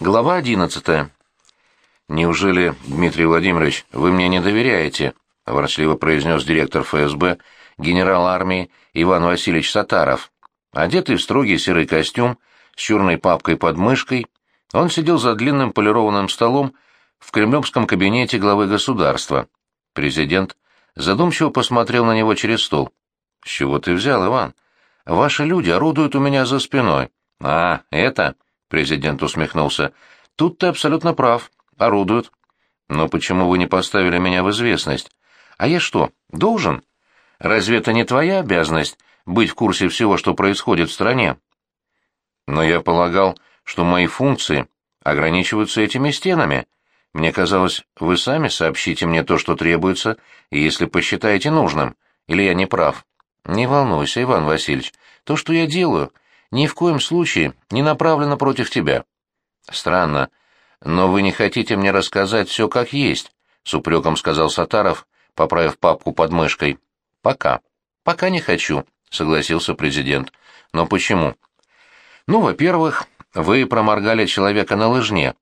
Глава одиннадцатая. «Неужели, Дмитрий Владимирович, вы мне не доверяете?» — ворчливо произнес директор ФСБ, генерал армии Иван Васильевич Сатаров. Одетый в строгий серый костюм, с черной папкой под мышкой, он сидел за длинным полированным столом в кремлевском кабинете главы государства. Президент задумчиво посмотрел на него через стол. «С чего ты взял, Иван? Ваши люди орудуют у меня за спиной». «А, это...» — президент усмехнулся. «Тут ты абсолютно прав. Орудуют. Но почему вы не поставили меня в известность? А я что, должен? Разве это не твоя обязанность быть в курсе всего, что происходит в стране?» «Но я полагал, что мои функции ограничиваются этими стенами. Мне казалось, вы сами сообщите мне то, что требуется, если посчитаете нужным. Или я не прав?» «Не волнуйся, Иван Васильевич. То, что я делаю, ни в коем случае не направлено против тебя». «Странно. Но вы не хотите мне рассказать все как есть», — с упреком сказал Сатаров, поправив папку под мышкой. «Пока. Пока не хочу», — согласился президент. «Но почему?» «Ну, во-первых, вы проморгали человека на лыжне.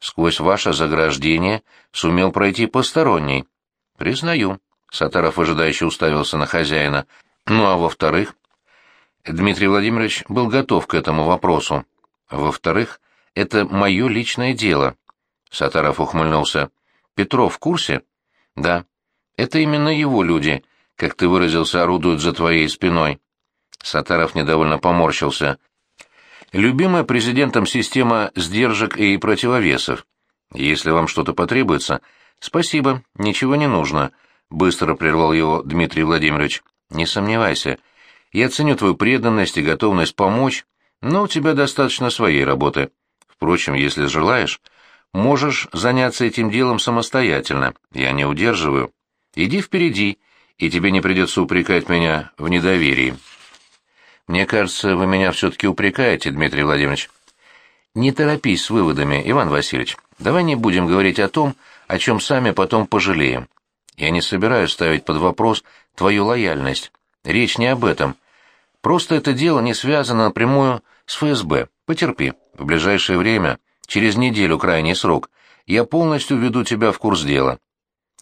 Сквозь ваше заграждение сумел пройти посторонний». «Признаю», — Сатаров ожидающе уставился на хозяина. «Ну, а во-вторых...» Дмитрий Владимирович был готов к этому вопросу. «Во-вторых, это мое личное дело». Сатаров ухмыльнулся. «Петров в курсе?» «Да. Это именно его люди, как ты выразился, орудуют за твоей спиной». Сатаров недовольно поморщился. «Любимая президентом система сдержек и противовесов. Если вам что-то потребуется...» «Спасибо, ничего не нужно», — быстро прервал его Дмитрий Владимирович. «Не сомневайся. Я ценю твою преданность и готовность помочь, но у тебя достаточно своей работы. Впрочем, если желаешь, можешь заняться этим делом самостоятельно, я не удерживаю. Иди впереди, и тебе не придется упрекать меня в недоверии. Мне кажется, вы меня все-таки упрекаете, Дмитрий Владимирович. Не торопись с выводами, Иван Васильевич. Давай не будем говорить о том, о чем сами потом пожалеем. Я не собираюсь ставить под вопрос твою лояльность. Речь не об этом. Просто это дело не связано напрямую с ФСБ. Потерпи. В ближайшее время, через неделю крайний срок, я полностью введу тебя в курс дела».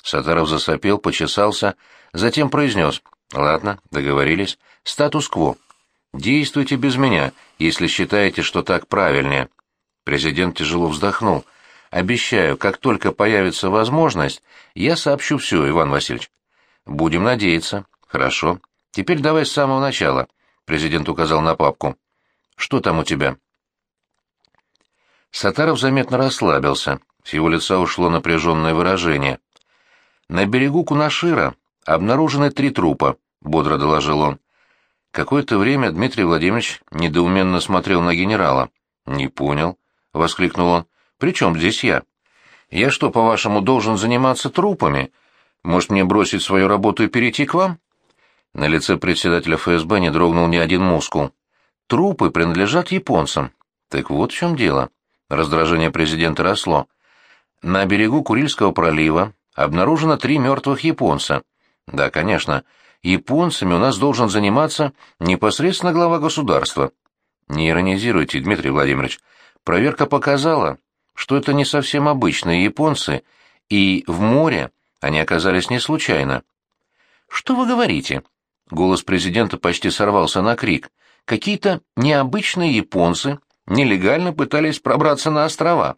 Сатаров засопел, почесался, затем произнес. «Ладно, договорились. Статус-кво. Действуйте без меня, если считаете, что так правильнее». Президент тяжело вздохнул. «Обещаю, как только появится возможность, я сообщу все, Иван Васильевич». «Будем надеяться». «Хорошо. Теперь давай с самого начала», — президент указал на папку. «Что там у тебя?» Сатаров заметно расслабился, с его лица ушло напряженное выражение. «На берегу Кунашира обнаружены три трупа», — бодро доложил он. Какое-то время Дмитрий Владимирович недоуменно смотрел на генерала. «Не понял», — воскликнул он. «При чем здесь я? Я что, по-вашему, должен заниматься трупами? Может, мне бросить свою работу и перейти к вам?» На лице председателя ФСБ не дрогнул ни один мускул. «Трупы принадлежат японцам». «Так вот в чем дело». Раздражение президента росло. На берегу Курильского пролива обнаружено три мертвых японца. Да, конечно, японцами у нас должен заниматься непосредственно глава государства. Не иронизируйте, Дмитрий Владимирович. Проверка показала, что это не совсем обычные японцы, и в море они оказались не случайно. «Что вы говорите?» Голос президента почти сорвался на крик. «Какие-то необычные японцы нелегально пытались пробраться на острова.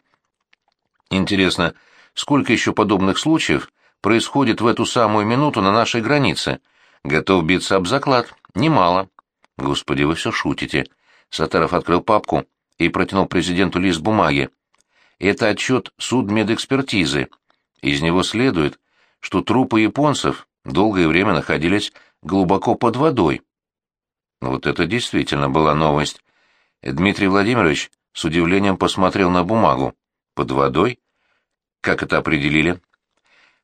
Интересно, сколько еще подобных случаев происходит в эту самую минуту на нашей границе? Готов биться об заклад. Немало. Господи, вы все шутите. Сатаров открыл папку и протянул президенту лист бумаги. Это отчет судмедэкспертизы. Из него следует, что трупы японцев долгое время находились глубоко под водой. Вот это действительно была новость. Дмитрий Владимирович с удивлением посмотрел на бумагу. Под водой? Как это определили?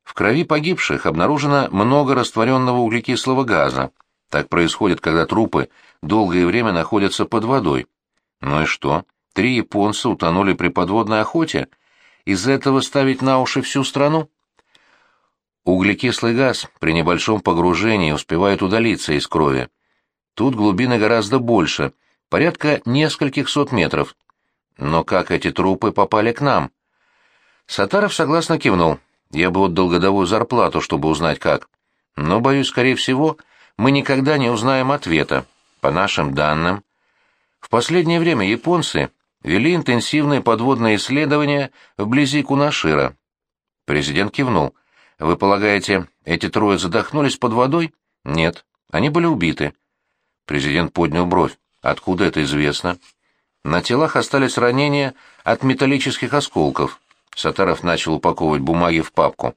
В крови погибших обнаружено много растворенного углекислого газа. Так происходит, когда трупы долгое время находятся под водой. Ну и что? Три японца утонули при подводной охоте? Из-за этого ставить на уши всю страну? Углекислый газ при небольшом погружении успевает удалиться из крови. Тут глубины гораздо больше — порядка нескольких сот метров. Но как эти трупы попали к нам? Сатаров согласно кивнул. Я бы отдал годовую зарплату, чтобы узнать как. Но, боюсь, скорее всего, мы никогда не узнаем ответа. По нашим данным, в последнее время японцы вели интенсивные подводные исследования вблизи Кунашира. Президент кивнул. Вы полагаете, эти трое задохнулись под водой? Нет, они были убиты. Президент поднял бровь. Откуда это известно? На телах остались ранения от металлических осколков. Сатаров начал упаковывать бумаги в папку.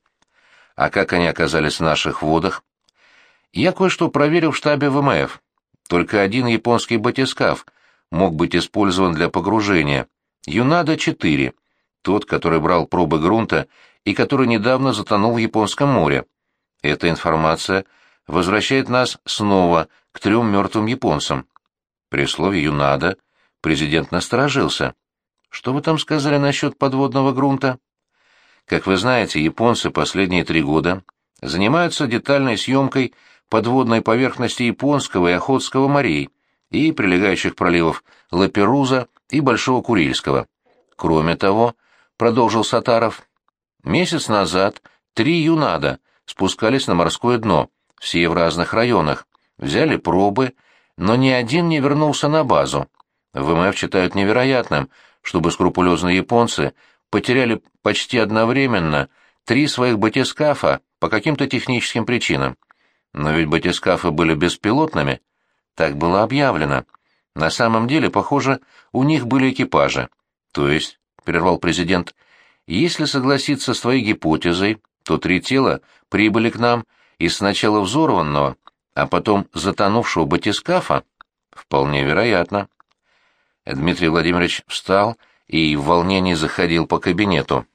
А как они оказались в наших водах? Я кое-что проверил в штабе ВМФ. Только один японский батискаф мог быть использован для погружения. Юнада-4, тот, который брал пробы грунта и который недавно затонул в Японском море. Эта информация возвращает нас снова к трем мертвым японцам. При слове «Юнада» президент насторожился. Что вы там сказали насчет подводного грунта? Как вы знаете, японцы последние три года занимаются детальной съемкой подводной поверхности Японского и Охотского морей и прилегающих проливов Лаперуза и Большого Курильского. Кроме того, продолжил Сатаров, месяц назад три юнада спускались на морское дно, все в разных районах, взяли пробы, но ни один не вернулся на базу. ВМФ считают невероятным, чтобы скрупулезные японцы потеряли почти одновременно три своих батискафа по каким-то техническим причинам. Но ведь батискафы были беспилотными. Так было объявлено. На самом деле, похоже, у них были экипажи. То есть, — прервал президент, — если согласиться с твоей гипотезой, то три тела прибыли к нам из сначала взорванного, а потом затонувшего батискафа? Вполне вероятно. Дмитрий Владимирович встал и в волнении заходил по кабинету.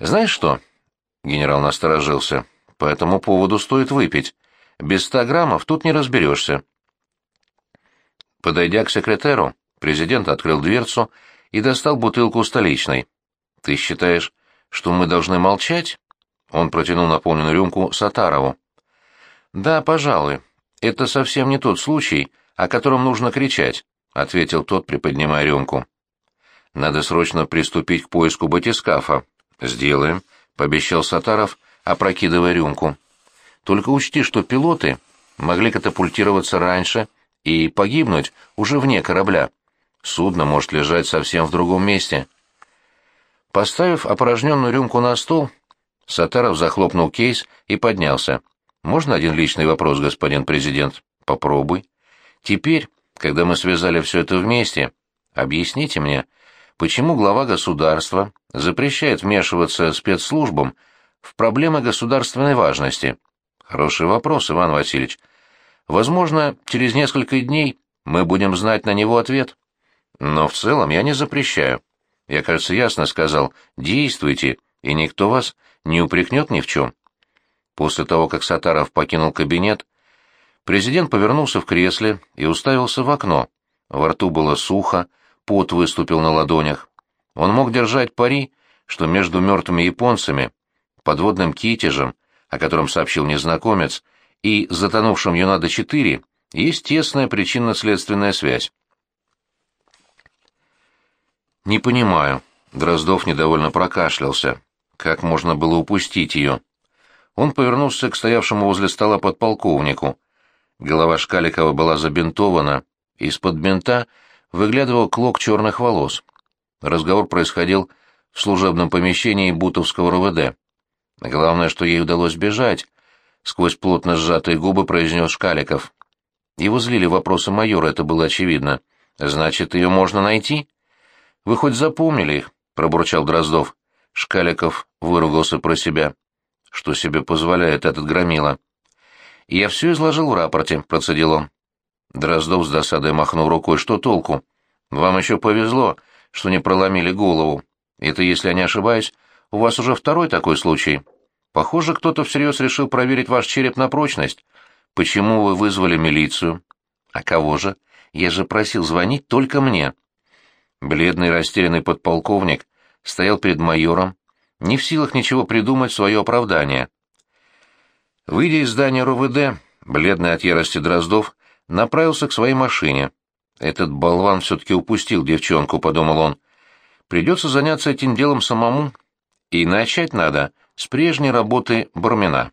«Знаешь что?» — генерал насторожился. «По этому поводу стоит выпить. Без ста граммов тут не разберешься». Подойдя к секретеру, президент открыл дверцу и достал бутылку столичной. «Ты считаешь, что мы должны молчать?» Он протянул наполненную рюмку Сатарову. «Да, пожалуй. Это совсем не тот случай, о котором нужно кричать», — ответил тот, приподнимая рюмку. «Надо срочно приступить к поиску батискафа». «Сделаем», — пообещал Сатаров, опрокидывая рюмку. «Только учти, что пилоты могли катапультироваться раньше и погибнуть уже вне корабля. Судно может лежать совсем в другом месте». Поставив опорожненную рюмку на стол, Сатаров захлопнул кейс и поднялся. «Можно один личный вопрос, господин президент?» «Попробуй. Теперь, когда мы связали все это вместе, объясните мне, почему глава государства запрещает вмешиваться спецслужбам в проблемы государственной важности? Хороший вопрос, Иван Васильевич. Возможно, через несколько дней мы будем знать на него ответ. Но в целом я не запрещаю. Я, кажется, ясно сказал, действуйте, и никто вас не упрекнет ни в чем. После того, как Сатаров покинул кабинет, президент повернулся в кресле и уставился в окно. Во рту было сухо, пот выступил на ладонях. Он мог держать пари, что между мертвыми японцами, подводным китежем, о котором сообщил незнакомец, и затонувшим Юнада-4 есть тесная причинно-следственная связь. «Не понимаю». Дроздов недовольно прокашлялся. Как можно было упустить ее? Он повернулся к стоявшему возле стола подполковнику. Голова Шкаликова была забинтована, из-под бинта выглядывал клок черных волос. Разговор происходил в служебном помещении Бутовского РВД. Главное, что ей удалось бежать, сквозь плотно сжатые губы произнес Шкаликов. Его злили вопросы майора, это было очевидно. «Значит, ее можно найти?» «Вы хоть запомнили их?» — пробурчал Дроздов. Шкаликов выругался про себя. Что себе позволяет этот громила? «Я все изложил в рапорте», — процедил он. Дроздов с досадой махнул рукой. «Что толку? Вам еще повезло, что не проломили голову. Это, если я не ошибаюсь, у вас уже второй такой случай. Похоже, кто-то всерьез решил проверить ваш череп на прочность. Почему вы вызвали милицию? А кого же? Я же просил звонить только мне». Бледный растерянный подполковник стоял перед майором, не в силах ничего придумать свое оправдание. Выйдя из здания РОВД, бледный от ярости Дроздов направился к своей машине. Этот болван все-таки упустил девчонку, подумал он. Придется заняться этим делом самому. И начать надо с прежней работы Бармина.